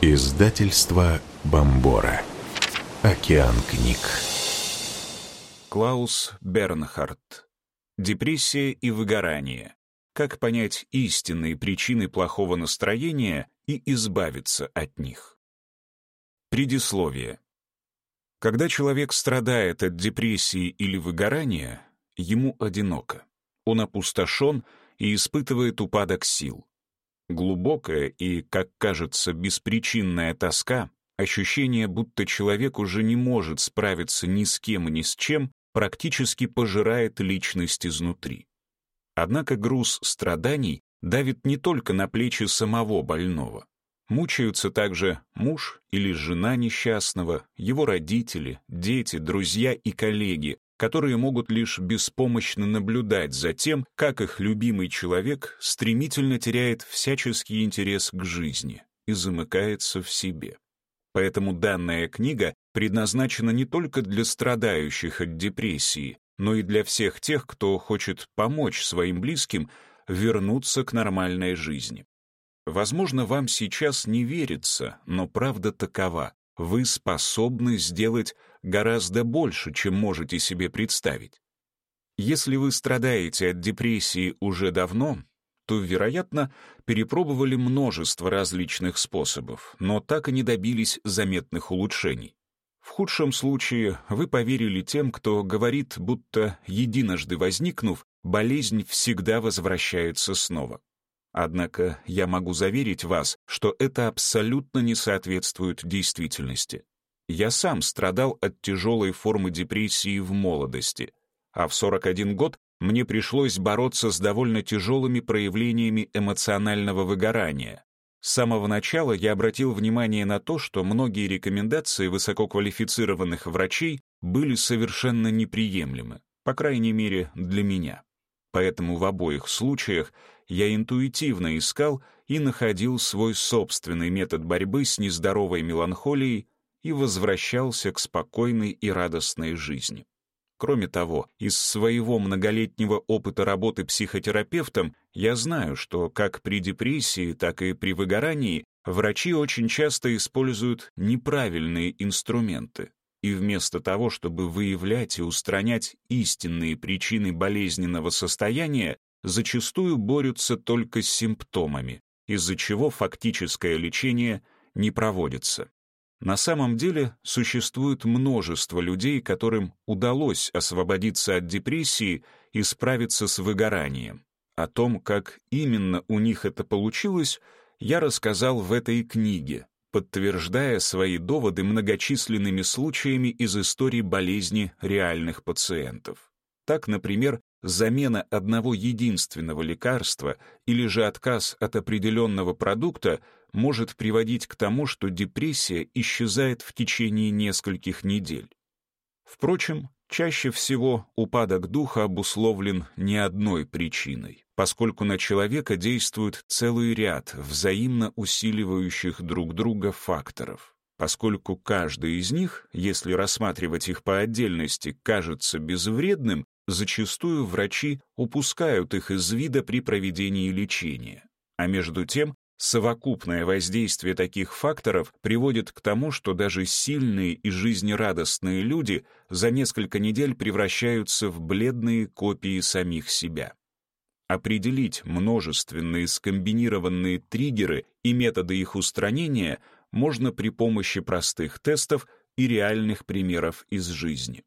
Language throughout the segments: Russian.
Издательство Бомбора. Океан книг. Клаус Бернхард. Депрессия и выгорание. Как понять истинные причины плохого настроения и избавиться от них. Предисловие. Когда человек страдает от депрессии или выгорания, ему одиноко. Он опустошен и испытывает упадок сил. Глубокая и, как кажется, беспричинная тоска, ощущение, будто человек уже не может справиться ни с кем и ни с чем, практически пожирает личность изнутри. Однако груз страданий давит не только на плечи самого больного. Мучаются также муж или жена несчастного, его родители, дети, друзья и коллеги, которые могут лишь беспомощно наблюдать за тем, как их любимый человек стремительно теряет всяческий интерес к жизни и замыкается в себе. Поэтому данная книга предназначена не только для страдающих от депрессии, но и для всех тех, кто хочет помочь своим близким вернуться к нормальной жизни. Возможно, вам сейчас не верится, но правда такова. Вы способны сделать гораздо больше, чем можете себе представить. Если вы страдаете от депрессии уже давно, то, вероятно, перепробовали множество различных способов, но так и не добились заметных улучшений. В худшем случае вы поверили тем, кто говорит, будто, единожды возникнув, болезнь всегда возвращается снова. Однако я могу заверить вас, что это абсолютно не соответствует действительности. Я сам страдал от тяжелой формы депрессии в молодости, а в 41 год мне пришлось бороться с довольно тяжелыми проявлениями эмоционального выгорания. С самого начала я обратил внимание на то, что многие рекомендации высококвалифицированных врачей были совершенно неприемлемы, по крайней мере, для меня. Поэтому в обоих случаях я интуитивно искал и находил свой собственный метод борьбы с нездоровой меланхолией и возвращался к спокойной и радостной жизни. Кроме того, из своего многолетнего опыта работы психотерапевтом я знаю, что как при депрессии, так и при выгорании врачи очень часто используют неправильные инструменты. И вместо того, чтобы выявлять и устранять истинные причины болезненного состояния, зачастую борются только с симптомами, из-за чего фактическое лечение не проводится. На самом деле существует множество людей, которым удалось освободиться от депрессии и справиться с выгоранием. О том, как именно у них это получилось, я рассказал в этой книге, подтверждая свои доводы многочисленными случаями из истории болезни реальных пациентов. Так, например, замена одного единственного лекарства или же отказ от определенного продукта может приводить к тому, что депрессия исчезает в течение нескольких недель. Впрочем, чаще всего упадок духа обусловлен не одной причиной, поскольку на человека действует целый ряд взаимно усиливающих друг друга факторов. Поскольку каждый из них, если рассматривать их по отдельности, кажется безвредным, зачастую врачи упускают их из вида при проведении лечения. А между тем, совокупное воздействие таких факторов приводит к тому, что даже сильные и жизнерадостные люди за несколько недель превращаются в бледные копии самих себя. Определить множественные скомбинированные триггеры и методы их устранения можно при помощи простых тестов и реальных примеров из жизни.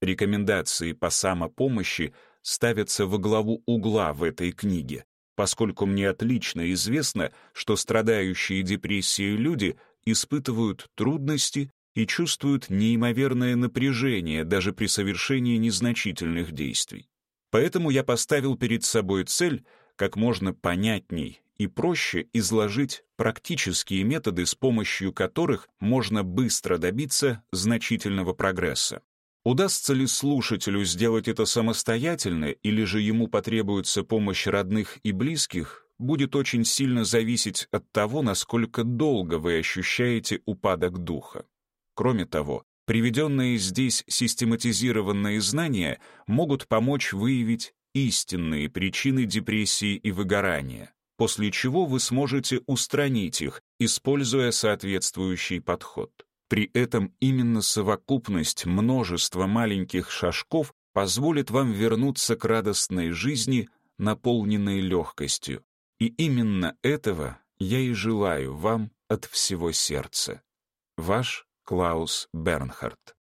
Рекомендации по самопомощи ставятся во главу угла в этой книге, поскольку мне отлично известно, что страдающие депрессией люди испытывают трудности и чувствуют неимоверное напряжение даже при совершении незначительных действий. Поэтому я поставил перед собой цель как можно понятней и проще изложить практические методы, с помощью которых можно быстро добиться значительного прогресса. Удастся ли слушателю сделать это самостоятельно, или же ему потребуется помощь родных и близких, будет очень сильно зависеть от того, насколько долго вы ощущаете упадок духа. Кроме того, приведенные здесь систематизированные знания могут помочь выявить истинные причины депрессии и выгорания, после чего вы сможете устранить их, используя соответствующий подход. При этом именно совокупность множества маленьких шажков позволит вам вернуться к радостной жизни, наполненной легкостью. И именно этого я и желаю вам от всего сердца. Ваш Клаус Бернхард